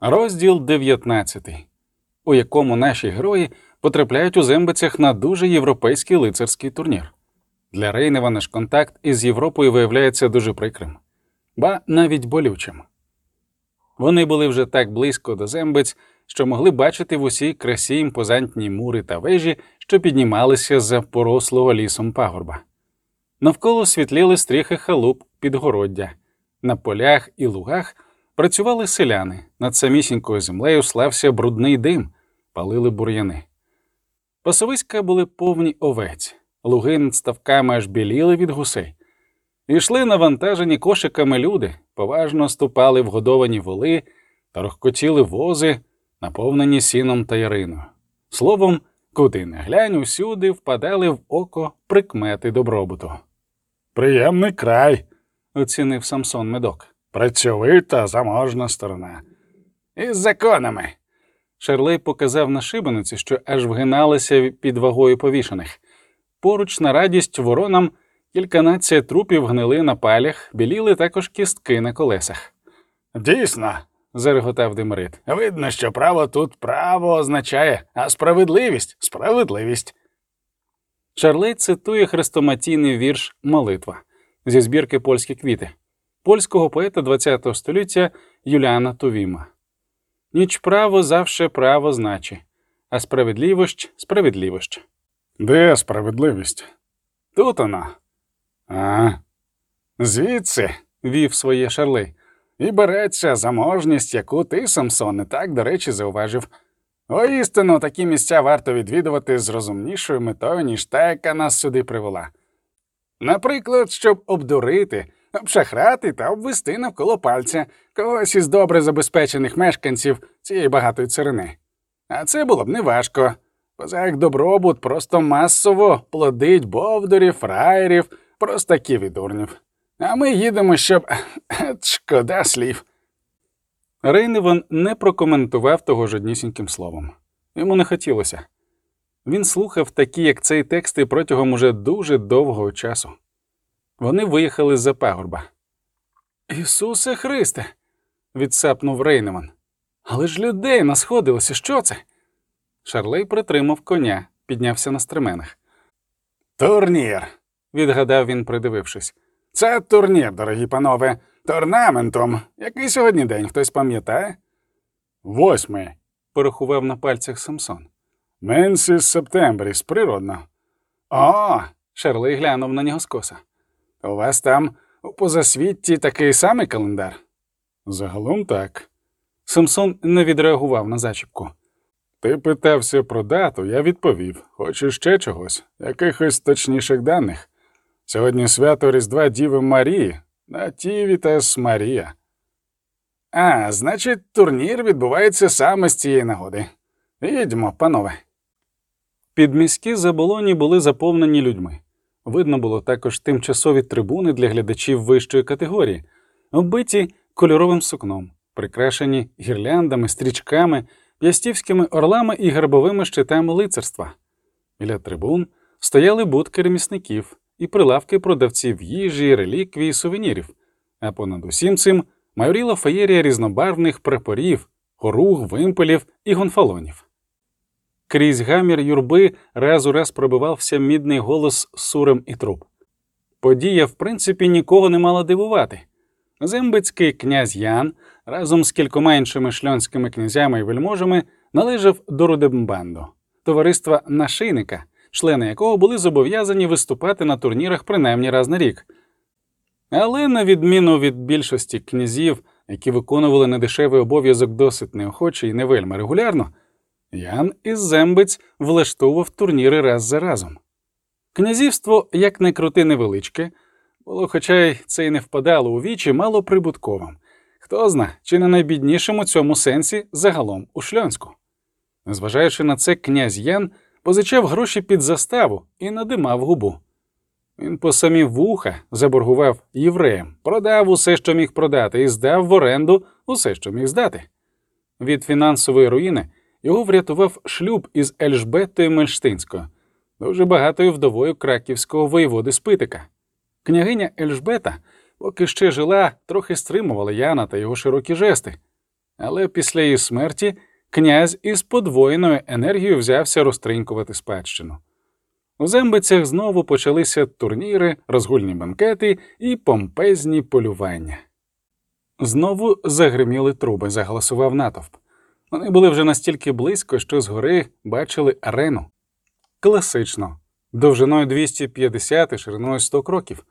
Розділ 19, у якому наші герої потрапляють у зембицях на дуже європейський лицарський турнір. Для Рейнева наш контакт із Європою виявляється дуже прикрим, ба навіть болючим. Вони були вже так близько до зембиць, що могли бачити в усій красі імпозантні мури та вежі, що піднімалися за порослого лісом пагорба. Навколо світліли стріхи халуп підгороддя, на полях і лугах працювали селяни, над самісінькою землею слався брудний дим, палили бур'яни. Пасовиська були повні овець, луги над ставками аж біліли від гусей. Ішли навантажені кошиками люди, поважно ступали вгодовані воли, торохкотіли вози, наповнені сіном та яриною. Словом, куди не глянь, усюди впадали в око прикмети добробуту. Приємний край, Оцінив Самсон медок. Працьовита, заможна сторона. Із законами. Шарлей показав на шибениці, що аж вгиналися під вагою повішених. Поруч на радість воронам кільканадцять трупів гнили на палях, біліли також кістки на колесах. Дійсно, Зареготав Демерит. видно, що право тут право означає, а справедливість справедливість. Шарлей цитує хрестоматійний вірш Молитва зі збірки Польські квіти польського поета ХХ століття Юліана Тувіма. Ніч право завше право значи, а справедливость справедливость. Де справедливість? Тут вона, А, звідси вів своє Шарлей. і береться заможність, яку ти, Самсон, і так, до речі, зауважив. Воістину, такі місця варто відвідувати з розумнішою метою, ніж та, яка нас сюди привела. Наприклад, щоб обдурити, обшахрати та обвести навколо пальця когось із добре забезпечених мешканців цієї багатої царини. А це було б неважко. Поза як добробут просто масово плодить бовдурів, фраєрів, простаків і дурнів. А ми їдемо, щоб шкода слів. Рейневан не прокоментував того жоднісіньким словом. Йому не хотілося. Він слухав такі, як цей тексти протягом уже дуже довгого часу. Вони виїхали з-за пагорба. Ісусе Христе. відсапнув Рейневан. Але ж людей насходилося, що це? Шарлей притримав коня, піднявся на стременах. Турнір. Відгадав він, придивившись. Це турнір, дорогі панове, торнаментом. Який сьогодні день, хтось пам'ятає? Восьмий. Порахував на пальцях Самсон. Менсіс Септембріс, природно. О, Шарлей глянув на нього скоса. У вас там у позасвітті такий самий календар? Загалом так. Самсон не відреагував на зачіпку. Ти питався про дату, я відповів. Хочеш ще чогось, якихось точніших даних. Сьогодні свято Різдва Діви Марії, на Натівітас Марія. А, значить, турнір відбувається саме з цієї нагоди. Їдьмо, панове. Підміські заболоні були заповнені людьми. Видно було також тимчасові трибуни для глядачів вищої категорії, оббиті кольоровим сукном, прикрашені гірляндами, стрічками, п'ястівськими орлами і гербовими щитами лицарства. Біля трибун стояли будки ремісників і прилавки продавців їжі, реліквій, сувенірів, а понад усім цим майоріла феєрія різнобарвних прапорів, хоруг, вимпелів і гонфалонів. Крізь гамір юрби раз у раз пробивався мідний голос сурем і труб. Подія, в принципі, нікого не мала дивувати. Зембицький князь Ян разом з кількома іншими шльонськими князями і вельможами належав до Рудембанду, товариства нашийника, члени якого були зобов'язані виступати на турнірах принаймні раз на рік. Але, на відміну від більшості князів, які виконували недешевий обов'язок досить неохоче і не вельми регулярно, Ян із Зембиць влаштовував турніри раз за разом. Князівство, як не крути невеличке, було, хоча й це й не впадало у вічі, мало прибутковим. Хто зна, чи не найбіднішим у цьому сенсі загалом у Шльонську. Незважаючи на це, князь Ян позичав гроші під заставу і надимав губу. Він по самі вуха заборгував євреям, продав усе, що міг продати, і здав в оренду усе, що міг здати. Від фінансової руїни його врятував шлюб із Ельжбетою Мельштинською, дуже багатою вдовою краківського воєводи Спитика. Княгиня Ельжбета, поки ще жила, трохи стримувала Яна та його широкі жести. але після її смерті князь із подвоєною енергією взявся розтринькувати спадщину. У зембицях знову почалися турніри, розгульні банкети і помпезні полювання. Знову загриміли труби, заголосував натовп. Вони були вже настільки близько, що згори бачили арену. Класично, довжиною 250 і шириною 100 кроків,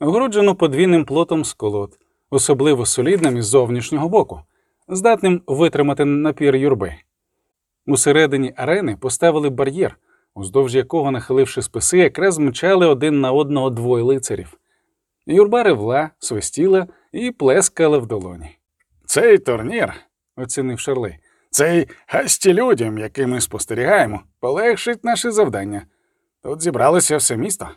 огороджену подвійним плотом з колод, особливо солідним із зовнішнього боку, здатним витримати напір юрби. Усередині арени поставили бар'єр, уздовж якого, нахиливши списи, якраз мчали один на одного двоє лицарів. Юрба ревла, свистіла і плескала в долоні. Цей турнір, Оцінив Шарли. Цей гасті людям, яким ми спостерігаємо, полегшить наше завдання. Тут зібралося все місто.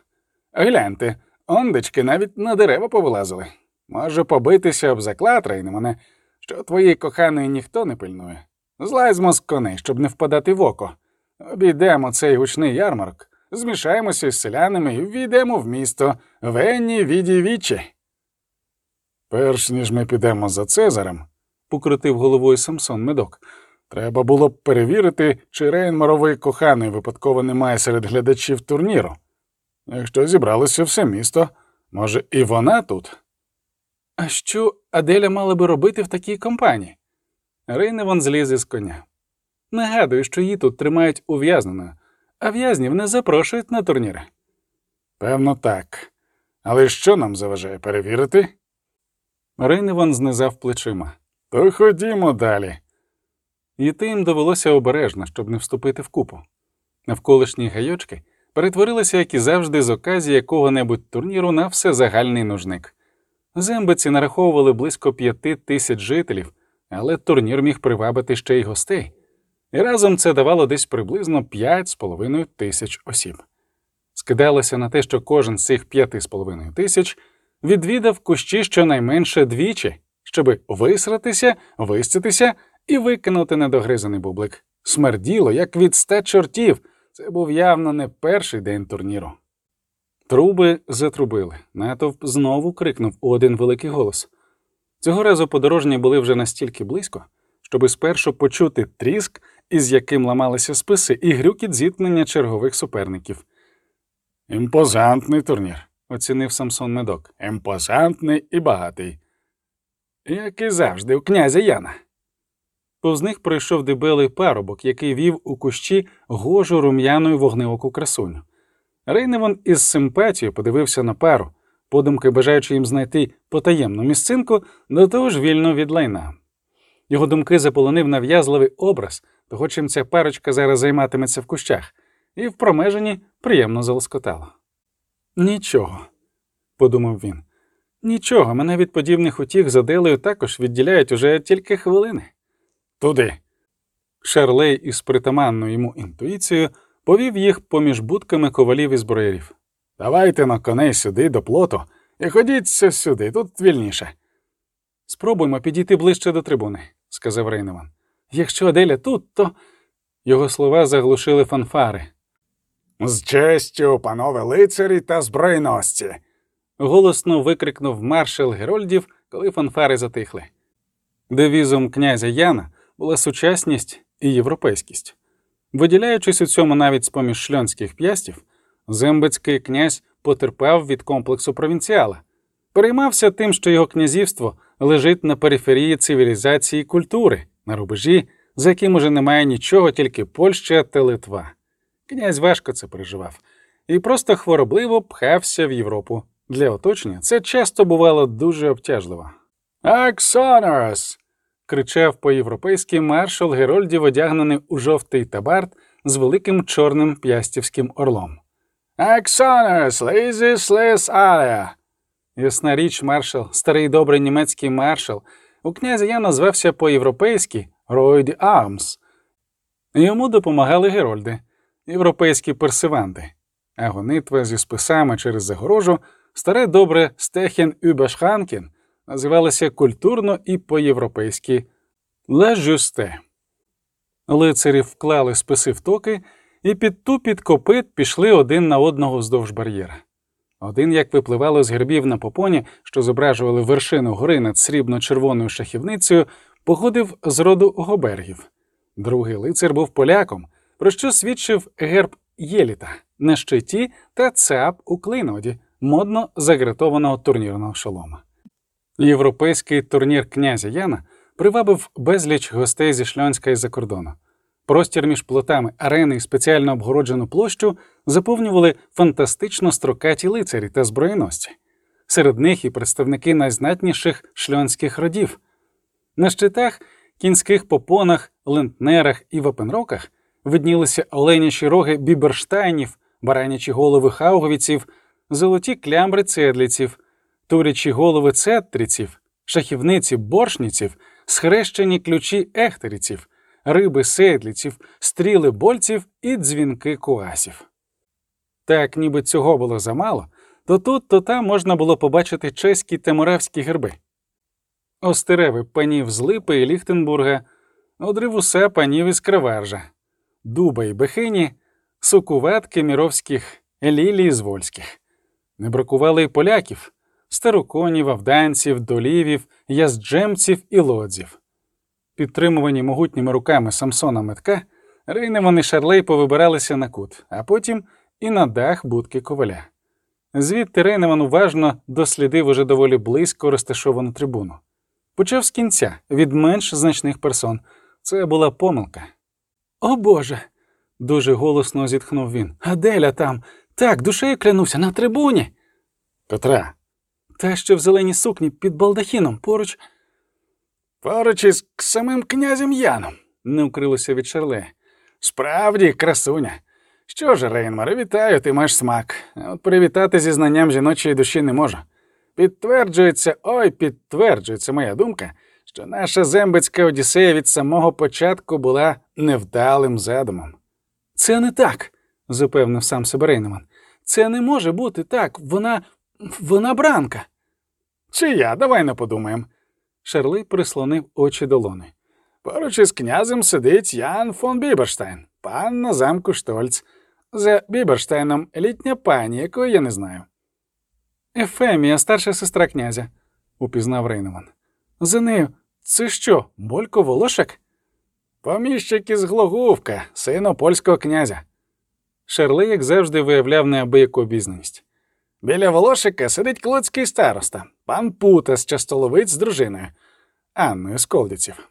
Гляньте, ондечки навіть на дерева повилазили. Може побитися об заклад, мене, що твоєї коханої ніхто не пильнує. Злазьмо з коней, щоб не впадати в око. Обійдемо цей гучний ярмарок, змішаємося з селянами і ввійдемо в місто Венні віді вічі. Перш ніж ми підемо за Цезарем, Покрутив головою Самсон медок. Треба було б перевірити, чи Рейн Моровий коханий випадково немає серед глядачів турніру. Якщо зібралося все місто, може, і вона тут? А що Аделя мала би робити в такій компанії? Рейневан зліз із коня. Нагадую, що її тут тримають ув'язненою, а в'язнів не запрошують на турніри. Певно, так. Але що нам заважає перевірити? Рейневан знизав плечима. То ходімо далі. Йти їм довелося обережно, щоб не вступити в купу. Навколишні гайочки перетворилися, як і завжди, з оказії якого-небудь турніру на всезагальний нужник. Зембиці нараховували близько п'яти тисяч жителів, але турнір міг привабити ще й гостей. І разом це давало десь приблизно п'ять з половиною тисяч осіб. Скидалося на те, що кожен з цих п'яти з половиною тисяч відвідав кущі щонайменше двічі, щоби висратися, виститися і викинути недогризаний бублик. Смерділо, як від ста чортів. Це був явно не перший день турніру. Труби затрубили. Натовп знову крикнув один великий голос. Цього разу подорожні були вже настільки близько, щоби спершу почути тріск, із яким ламалися списи, і грюкіт зіткнення чергових суперників, Імпозантний турнір. оцінив Самсон Медок. Імпозантний і багатий. Як і завжди, у князя Яна. Повз них пройшов дебелий парубок, який вів у кущі гожу рум'яну вогнеоку красуню. Рейневан із симпатією подивився на пару, подумки бажаючи їм знайти потаємну місцинку, до того ж вільно від лайна. Його думки заполонив нав'язливий образ того, чим ця парочка зараз займатиметься в кущах, і в промеженні приємно залоскотало. Нічого, подумав він. Нічого, мене від подібних утіх за Делею також відділяють уже тільки хвилини. Туди. Шарлей із притаманною йому інтуїцією повів їх поміж будками ковалів і зброярів. Давайте на коней сюди до плоту і ходіться сюди, тут вільніше. Спробуймо підійти ближче до трибуни, сказав Рейневан. Якщо Аделя тут, то. Його слова заглушили фанфари. З честю, панове лицарі та збройносці. Голосно викрикнув маршал Герольдів, коли фанфари затихли. Девізом князя Яна була сучасність і європейськість. Виділяючись у цьому навіть з поміж шльонських п'ястів, зембецький князь потерпав від комплексу провінціала, переймався тим, що його князівство лежить на периферії цивілізації і культури, на рубежі, за яким уже немає нічого, тільки Польща та Литва. Князь важко це переживав і просто хворобливо пхався в Європу. Для оточення це часто бувало дуже обтяжливо. Аксонорос! Кричав по-європейськи маршал Герольдів, одягнений у жовтий табарт з великим чорним п'ястівським орлом. Aux honneurs, laissez-les aller. Ясна річ, маршал, старий добрий німецький маршал, у князя Яна звався по-європейськи Roi d'armes. Йому допомагали герольди, європейські персеванти, а гонитва зі списами через загорожу, старе добре Stechen über Schranken називалася культурно і по-європейськи «Ла Лицарі вклали списи в токи і під тупіт копит пішли один на одного вздовж бар'єра. Один, як випливало з гербів на попоні, що зображували вершину гори над срібно-червоною шахівницею, походив з роду Гобергів. Другий лицар був поляком, про що свідчив герб Єліта на щиті та цап у клейноді, модно загратованого турнірного шолома. Європейський турнір князя Яна привабив безліч гостей зі Шльонська і за кордону. Простір між плотами арени і спеціально обгороджену площу заповнювали фантастично строкаті лицарі та зброєносці. Серед них і представники найзнатніших шльонських родів. На щитах, кінських попонах, лентнерах і вапенроках виднілися оленячі роги біберштайнів, баранячі голови хауговіців, золоті клямбри цедліців, турячі голови цеттріців, шахівниці боршніців, схрещені ключі ехтеріців, риби седліців, стріли больців і дзвінки куасів. Так, ніби цього було замало, то тут, то там можна було побачити чеські та моравські герби. Остереви панів з Липи і Ліхтенбурга, одривусе панів із Кривержа, дуба і бехині, сукуватки міровських, лілій з вольських. Не бракували й поляків, староконів, авданців, долівів, язджемців і лодзів. Підтримувані могутніми руками Самсона Метка, Рейневан і Шарлей повибиралися на кут, а потім і на дах будки коваля. Звідти Рейневан уважно дослідив уже доволі близько розташовану трибуну. Почав з кінця, від менш значних персон. Це була помилка. О Боже. дуже голосно зітхнув він. Аделя там. Так, душею клянуся, на трибуні. Петра, Та що в зеленій сукні під балдахіном поруч поруч із самим князем Яном. не укрилося від Шарле. Справді, красуня. Що ж, Рейнмаре, вітаю, ти маєш смак. От привітати зі знанням жіночої душі не можу. Підтверджується, ой, підтверджується моя думка, що наша зембицька Одіссея від самого початку була невдалим задумом. Це не так, запевнив сам себе Рейнеман. Це не може бути так. Вона. Вона бранка. Чи я, давай не подумаємо. Шарлей прислонив очі долони. Поруч із князем сидить Ян фон Біберштайн, пан на замку Штольц. За Біберштайном літня пані, якої я не знаю. Ефемія, старша сестра князя, упізнав Рейнеман. За нею, це що, Болько Волошек? Поміщик із Глогувка, сину польського князя. Шарлей, як завжди, виявляв неабияку обізнаність. Біля Волошика сидить клоцький староста, пан Пута з частоловиць з дружиною, Анною з Колдиців.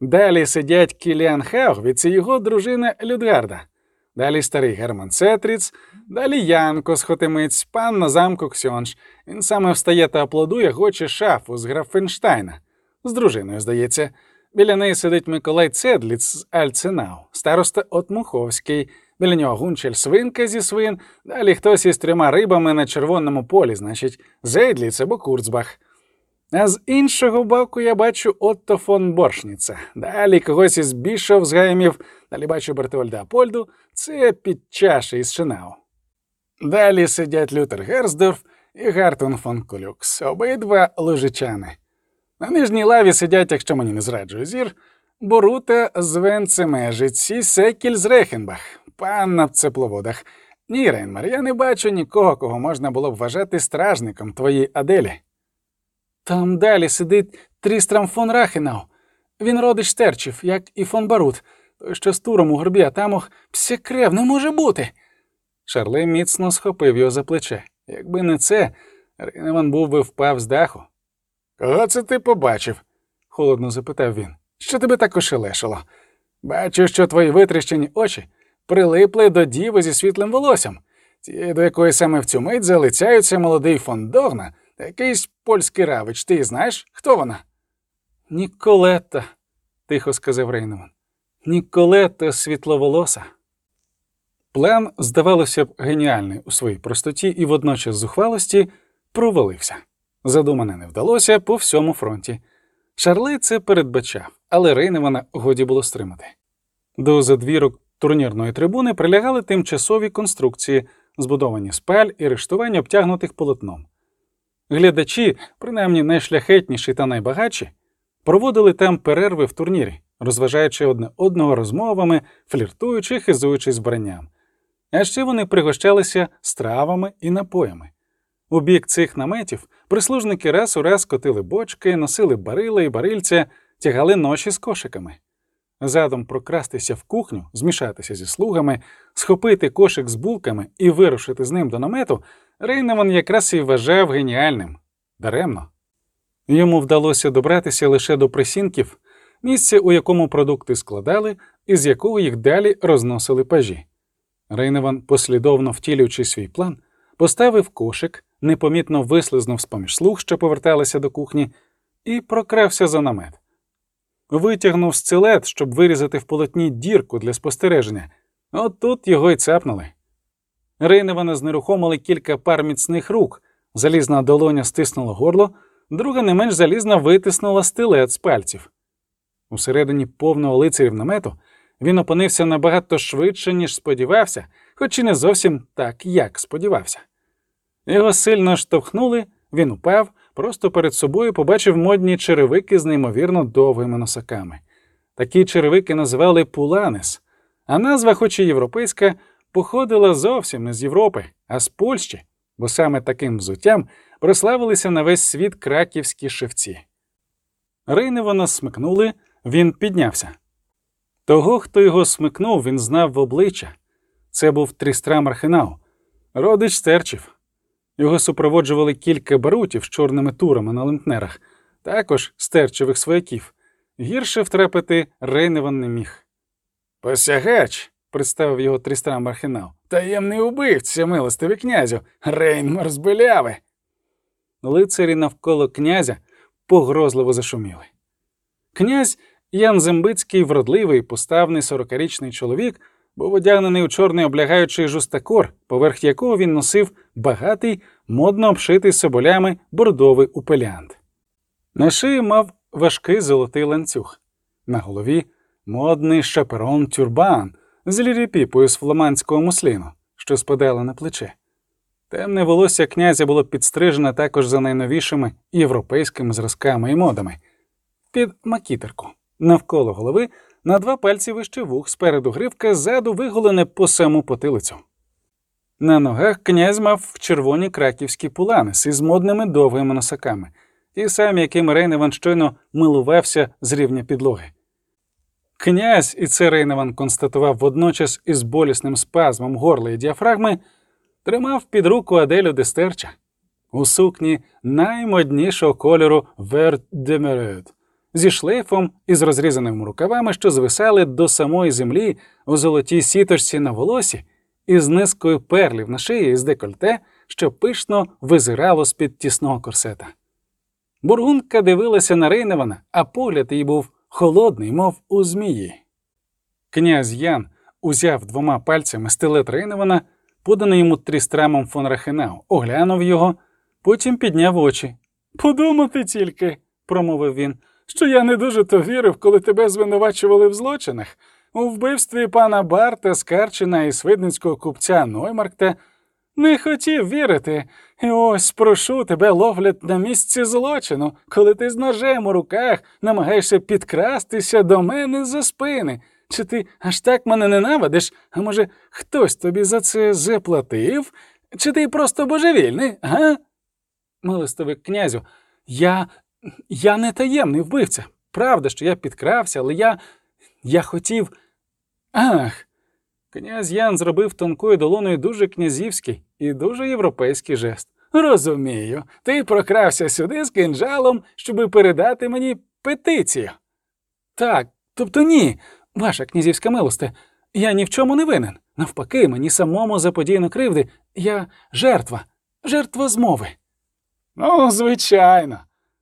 Далі сидять Кіліан Хаугвіц і його дружина Людгарда. Далі старий Герман Цетріц, далі Янко з Хотимиць, пан на замку Ксьонш. Він саме встає та аплодує, хоче шафу з Графенштайна. З дружиною, здається. Біля неї сидить Миколай Цедліц з Альцинау, староста Отмуховський. Біля нього гунчель свинка зі свин, далі хтось із трьома рибами на червоному полі, значить, Зейдліц або Курцбах. А з іншого боку я бачу Отто фон Боршніца, далі когось із Бішовзгаймів, далі бачу Бертольда Апольду, це під чаші із Шинау. Далі сидять Лютер Герздорф і Гартун фон Колюкс, обидва лужичани. На нижній лаві сидять, якщо мені не зраджує зір, Борута з Венцемежиць і Секіль з Рехенбах, пан на цепловодах. Ні, Рейнмар, я не бачу нікого, кого можна було б вважати стражником твоїй Аделі. Там далі сидить Трістрам фон Рахенау. Він родич Терчів, як і фон Барут, той, що з туром у горбі, а там ох, псякрев, не може бути. Шарлей міцно схопив його за плече. Якби не це, Рейневан був би впав з даху. Кого це ти побачив? холодно запитав він. Що тебе так ошелешило? Бачу, що твої витріщені очі прилипли до діви зі світлим волоссям, тієї, до якої саме в цю мить залицяються молодий фон Догна та якийсь польський равич. Ти знаєш, хто вона? Ніколетта, тихо сказав Рейнеман. Ніколетта світловолоса. План, здавалося б, геніальний у своїй простоті і водночас зухвалості, провалився. Задумане не вдалося по всьому фронті. Шарлей це передбачав, але Рейневана годі було стримати. До задвірок турнірної трибуни прилягали тимчасові конструкції, збудовані з паль і рештувань, обтягнутих полотном. Глядачі, принаймні найшляхетніші та найбагатші, проводили там перерви в турнірі, розважаючи одне одного розмовами, фліртуючи, хизуючись вбранням. А ще вони пригощалися стравами і напоями. У бік цих наметів прислужники раз у раз котили бочки, носили барила і барильця, тягали ноші з кошиками. Задом прокрастися в кухню, змішатися зі слугами, схопити кошик з булками і вирушити з ним до намету, Рейневан якраз і вважав геніальним. Даремно. Йому вдалося добратися лише до присінків, місця, у якому продукти складали, і з якого їх далі розносили пажі. Рейневан, послідовно втілюючи свій план, поставив кошик, непомітно вислизнув з поміж слуг, що поверталися до кухні, і прокрався за намет. Витягнув стилет, щоб вирізати в полотні дірку для спостереження. От тут його й цапнули. Рейневана знерухомили кілька пар міцних рук. Залізна долоня стиснула горло, друга не менш залізна витиснула стилет з пальців. Усередині повного лицарів намету він опинився набагато швидше, ніж сподівався, хоч і не зовсім так, як сподівався. Його сильно штовхнули, він упав, просто перед собою побачив модні черевики з неймовірно довгими носаками. Такі черевики називали Пуланес, а назва, хоч і європейська, походила зовсім не з Європи, а з Польщі, бо саме таким взуттям прославилися на весь світ краківські шевці. Рейневана смикнули, він піднявся. Того, хто його смикнув, він знав в обличчя. Це був Трістрам Архенау, родич стерчів. Його супроводжували кілька барутів з чорними турами на лентнерах, також стерчевих свояків. Гірше втрапити Рейневан не міг. Посягач, Представив його Трістрам Архенау. таємний убивця, милостивий князю, Рейнмар з Беляви. Лицарі навколо князя погрозливо зашуміли. Князь Ян Зембицький, вродливий, поставний сорокарічний чоловік, був одягнений у чорний облягаючий жустакор, поверх якого він носив багатий, модно обшитий соболями бордовий упелянт. На шиї мав важкий золотий ланцюг, на голові модний шаперон тюрбан з ліріпіпою з фламандського мусліну, що спадала на плече. Темне волосся князя було підстрижене також за найновішими європейськими зразками і модами, під макітерку, навколо голови, на два пальці вище вух, спереду гривка, ззаду виголене по саму потилицю. На ногах князь мав червоні краківські пуланис із модними довгими носаками, ті самі, якими Рейневан щойно милувався з рівня підлоги. Князь, і це Рейневан констатував водночас із болісним спазмом горла і діафрагми, тримав під руку Аделю Дестерча у сукні наймоднішого кольору Верт де Мерет, зі шлейфом і з розрізаними рукавами, що звисали до самої землі у золотій сіточці на волосі, і з низкою перлів на шиї з декольте, що пишно визирало з-під тісного корсета. Бургунка дивилася на Рейневана, а погляд її був холодний, мов у змії. Князь Ян узяв двома пальцями стилет Рейневана, поданий йому трістрамом фон Рахенау, оглянув його, потім підняв очі. Подумати тільки, промовив він, що я не дуже то вірив, коли тебе звинувачували в злочинах, у вбивстві пана Барта, Скарчина і свидницького купця Ноймаркта. Не хотів вірити, і ось прошу тебе ловлять на місці злочину, коли ти з ножем у руках намагаєшся підкрастися до мене за спини. Чи ти аж так мене ненавидиш? А може, хтось тобі за це заплатив? Чи ти просто божевільний, га? Милостивий князю, я. Я не таємний вбивця. Правда, що я підкрався, але я. я хотів. Ах. Князь Ян зробив тонкою долоною дуже князівський і дуже європейський жест. Розумію, ти прокрався сюди з кинджалом, щоби передати мені петицію. Так, тобто ні, ваша князівська милосте, я ні в чому не винен. Навпаки, мені самому заподіяно кривди, я жертва, жертва змови. Ну, звичайно,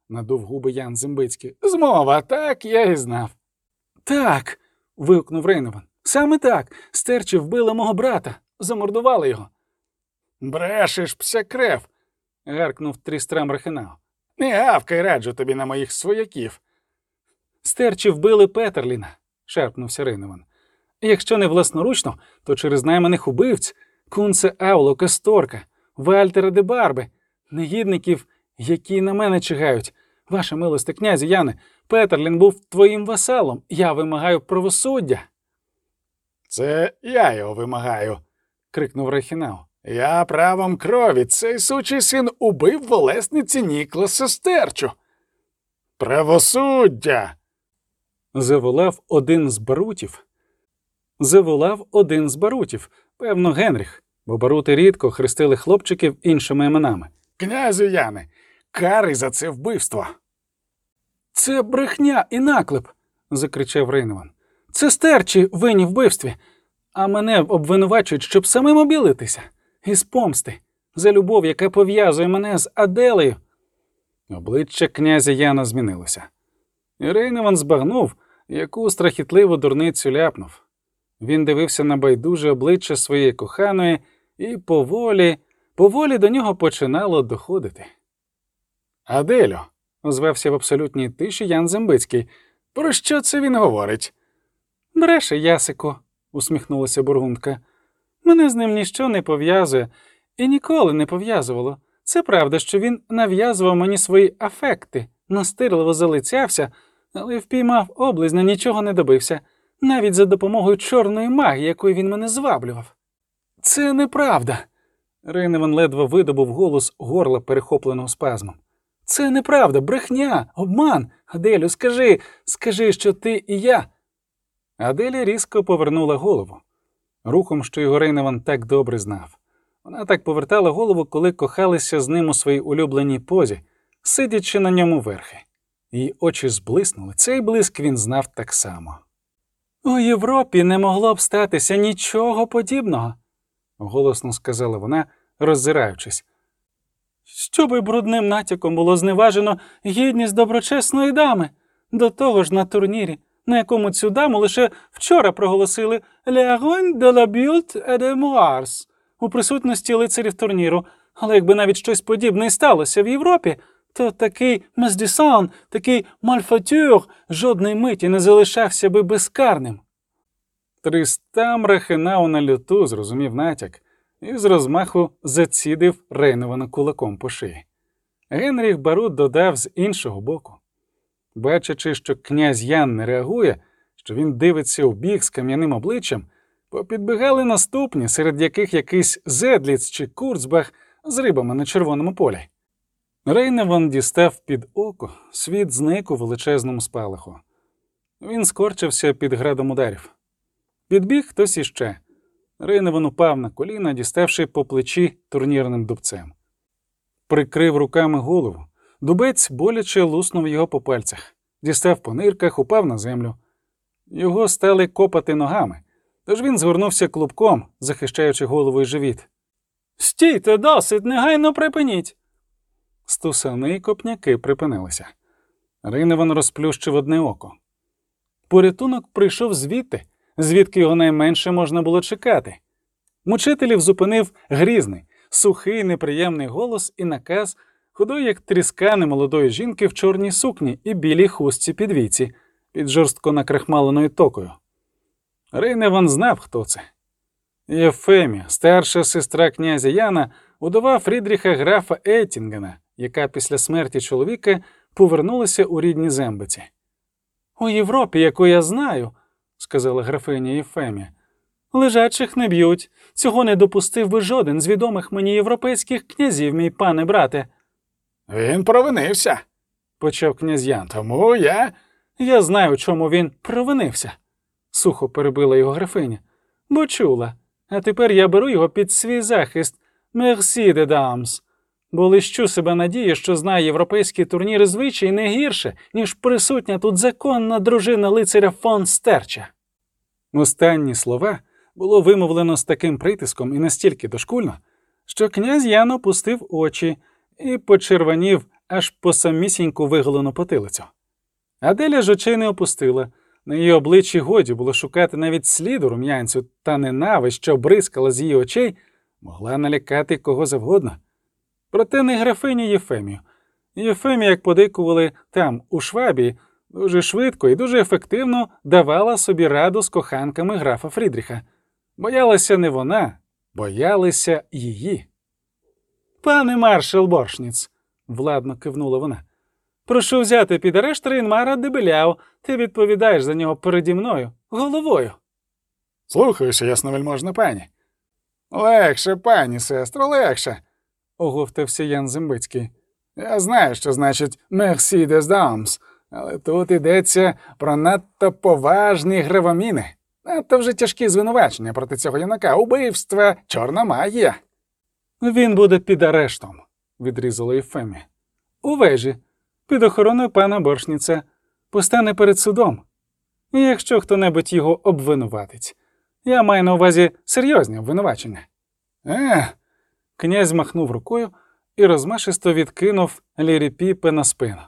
надув губи Ян Зембицький. Змова, так я і знав. Так. вигукнув Рейнован. Саме так. Стерчі вбили мого брата, замордували його. Брешеш, пся крев. гаркнув Трістрам Рахенау. Не гавкай, раджу тобі на моїх свояків. Стерчі вбили Петерліна, шерпнувся Рейнован. Якщо не власноручно, то через найманих убивць Кунце Ауло, Касторка, Вальтера де Барби, негідників, які на мене чигають. Ваша милосте, князю Яне, Петерлін був твоїм васалом. Я вимагаю правосуддя. Це я його вимагаю, крикнув Рахінау. Я правом крові, цей сучий син убив волесниці Нікласа Стерчу. Правосуддя. Заволав один з барутів. Заволав один з барутів, певно, Генріх, бо барути рідко хрестили хлопчиків іншими іменами. Князю Яне, кари за це вбивство. Це брехня і наклеп, закричав Рейневан. Це стерчі винні вбивстві, а мене обвинувачують, щоб самим обілитися, із помсти, за любов, яка пов'язує мене з Аделею. Обличчя князя Яна змінилося. І Рейневан збагнув, яку страхітливу дурницю ляпнув. Він дивився на байдуже обличчя своєї коханої і поволі, поволі до нього починало доходити. Аделю, озвався в абсолютній тиші Ян Зембицький. про що це він говорить? Бреше, Ясико, усміхнулася бургундка. Мене з ним ніщо не пов'язує і ніколи не пов'язувало. Це правда, що він нав'язував мені свої афекти, настирливо залицявся, але впіймав облизня, нічого не добився, навіть за допомогою чорної магії, якою він мене зваблював. Це неправда. Рейневан ледве видобув голос горла, перехопленого спазмом. Це неправда, брехня, обман. Аделю, скажи, скажи, що ти і я. Аделя різко повернула голову, рухом, що його Рейневан так добре знав. Вона так повертала голову, коли кохалися з ним у своїй улюбленій позі, сидячи на ньому верхи. Її очі зблиснули, цей блиск він знав так само. У Європі не могло б статися нічого подібного, голосно сказала вона, роззираючись. Щоби брудним натяком було зневажено гідність доброчесної дами, до того ж на турнірі, на якому цю даму лише вчора проголосили «La Reine de la Butte et de Moires» у присутності лицарів турніру, але якби навіть щось подібне і сталося в Європі, то такий Месдісан, такий Мальфатюр жодної миті не залишався би безкарним. Тристам рахинав на люту, зрозумів натяк, і з розмаху зацідив Рейнована кулаком по шиї. Генріх Барут додав з іншого боку. Бачачи, що князь Ян не реагує, що він дивиться у бік з кам'яним обличчям, попідбігали наступні, серед яких якийсь Зедліц чи Курцбах з рибами на червоному полі. Рейневан дістав під око, світ зник у величезному спалаху. Він скорчився під градом ударів. Підбіг хтось іще. Рейневан упав на коліна, діставши по плечі турнірним дубцем. Прикрив руками голову. Дубець боляче луснув його по пальцях, дістав по нирках, упав на землю. Його стали копати ногами, тож він згорнувся клубком, захищаючи голову і живіт. Стійте, досить, негайно припиніть. Стусани й копняки припинилися. Рейневан розплющив одне око. Порятунок прийшов звідти, звідки його найменше можна було чекати. Мучителів зупинив грізний, сухий, неприємний голос і наказ худої, як тріска немолодої жінки в чорній сукні і білій хустці під віці, під жорстко накрахмаленою токою. Рейневан знав, хто це. Єфемія, старша сестра князя Яна, удова Фрідріха графа Еттінгена, яка після смерті чоловіка повернулася у рідні зембиці. У Європі, яку я знаю, сказала графиня Єфемія, лежачих не б'ють. Цього не допустив би жоден з відомих мені європейських князів, мій пане брате. Він провинився. почав князь Ян. Тому я. Я знаю, чому він провинився, сухо перебила його графиня. Бо чула. А тепер я беру його під свій захист. Мерсі, де дамс. Бо лищу себе надію, що знає європейські турніри звичай не гірше, ніж присутня тут законна дружина лицаря фон Стерча. Останні слова було вимовлено з таким притиском і настільки дошкульно, що князь Ян опустив очі і почервонів аж по самісіньку виголену потилицю. Аделя ж очей не опустила. На її обличчі годі було шукати навіть сліду рум'янцю, та ненависть, що бризкала з її очей, могла налякати кого завгодно. Проте не графині Єфемію. Єфемія, як подейкували там, у Швабії, дуже швидко і дуже ефективно давала собі раду з коханками графа Фрідріха. Боялася не вона, боялися її. Пане маршал Боршніц, владно кивнула вона. Прошу взяти під арешт Рейнмара Дебеляу. Ти відповідаєш за нього переді мною, головою. Слухаюся, ясновельможна пані. Легше, пані сестро, легше. Оговтався Ян Зембицький. Я знаю, що значить «Merci des dames», Але тут йдеться про надто поважні гравоміни, надто вже тяжкі звинувачення проти цього юнака, убивства, чорна магія. Він буде під арештом, відрізала Єфемі. У вежі, під охороною пана Боршніця, постане перед судом. Якщо хто-небудь його обвинуватить, я маю на увазі серйозні обвинувачення. Е, Князь махнув рукою і розмашисто відкинув Лірі Піпе на спину.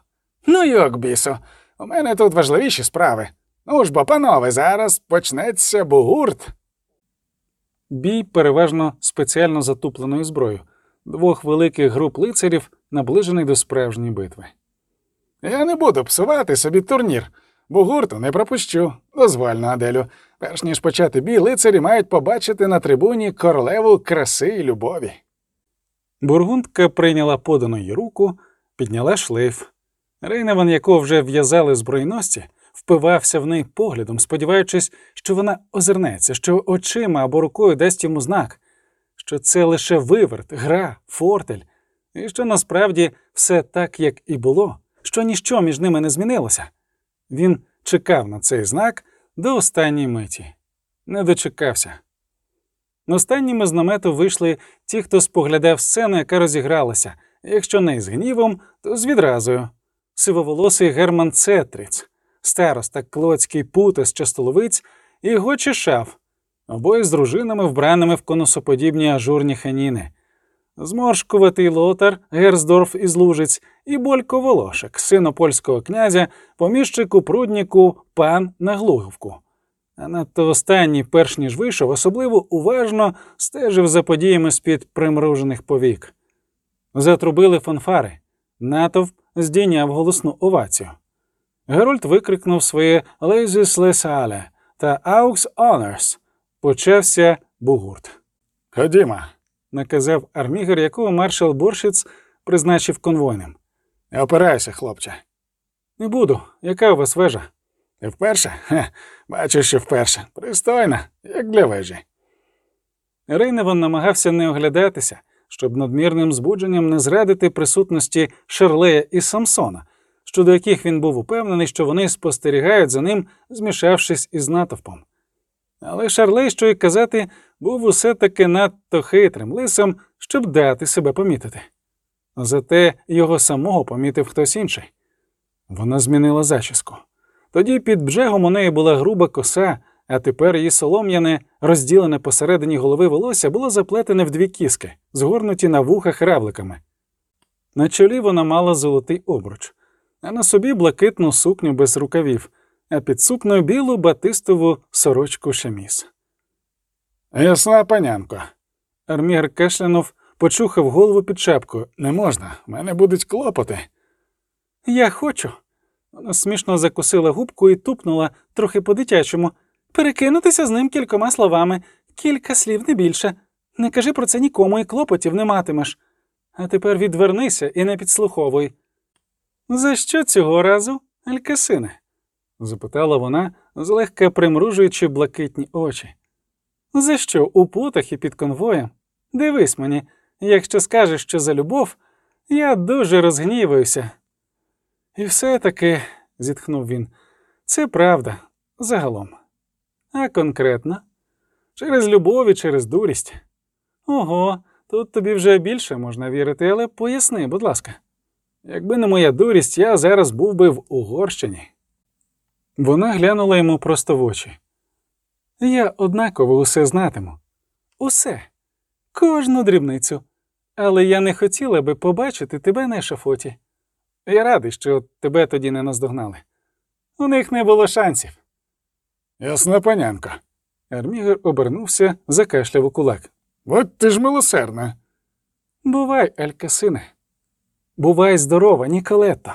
ну йок, бісо, у мене тут важливіші справи. Ну ж бо, панове, зараз почнеться бугурт. Бій переважно спеціально затупленою зброєю, двох великих груп лицарів, наближений до справжньої битви. Я не буду псувати собі турнір. Бугурту не пропущу. Дозвольно, Аделю. Перш ніж почати бій, лицарі мають побачити на трибуні королеву краси і любові. Бургундка прийняла подану їй руку, підняла шлейф. Рейневан, якого вже в'язали збройносці, впивався в неї поглядом, сподіваючись, що вона озирнеться, що очима або рукою дасть йому знак, що це лише виверт, гра, фортель, і що насправді все так, як і було, що ніщо між ними не змінилося. Він чекав на цей знак до останньої миті. Не дочекався. Останніми з намету вийшли ті, хто споглядав сцену, яка розігралася, якщо не з гнівом, то з відразою. Сивоволосий Герман Цетриць, староста Клоцький пута частоловиць і Гочі Шаф, обоє з дружинами, вбраними в конусоподібні ажурні ханіни. Зморшкуватий лотар Герздорф із Лужиць і Болько Волошек, син польського князя, поміщик у прудніку пан на Глогувку. А надто останній, перш ніж вийшов, особливо уважно стежив за подіями з-під примружених повік. Затрубили фанфари. Натовп здійняв голосну овацію. Герольд викрикнув своє «Laissez-les aller» та «Aux honneurs». Почався бугурт. Ходімо. Наказав армігер, якого маршал Боршиц призначив конвойним. Не опирайся, хлопче. Не буду. Яка у вас вежа? Ти вперше? Хе, бачу, що вперше. Пристойно, як для вежі. Рейневан намагався не оглядатися, щоб надмірним збудженням не зрадити присутності Шерлея і Самсона, щодо яких він був упевнений, що вони спостерігають за ним, змішавшись із натовпом. Але Шарлей, що й казати, був усе таки надто хитрим лисом, щоб дати себе помітити. Зате його самого помітив хтось інший. Вона змінила зачіску. Тоді під бжегом у неї була груба коса, а тепер її солом'яне, розділене посередині голови волосся було заплетене в дві кіски, згорнуті на вухах равликами. На чолі вона мала золотий обруч, а на собі блакитну сукню без рукавів, а під сукною білу батистову сорочку шеміс. Ясна панянко. Армігер кашлянув, почухав голову під шапкою. Не можна, в мене будуть клопоти. Я хочу. Вона смішно закусила губку і тупнула трохи по-дитячому. Перекинутися з ним кількома словами, кілька слів не більше. Не кажи про це нікому і клопотів не матимеш. А тепер відвернися і не підслуховуй. За що цього разу, Алькасине? запитала вона, злегка примружуючи блакитні очі. За що у путах і під конвоєм? Дивись мені, якщо скажеш, що за любов, я дуже розгніваюся. І все таки, зітхнув він, це правда загалом. А конкретно? Через любов і через дурість. Ого, тут тобі вже більше можна вірити, але поясни, будь ласка. Якби не моя дурість, я зараз був би в Угорщині. Вона глянула йому просто в очі. Я однаково усе знатиму. Усе, кожну дрібницю. Але я не хотіла би побачити тебе на ешафоті. Я радий, що тебе тоді не наздогнали. У них не було шансів. Ясна панянко. Армігер обернувся, закашляв у кулак. От ти ж милосердна. Бувай, Алькасине. Бувай здорова, Ніколетто.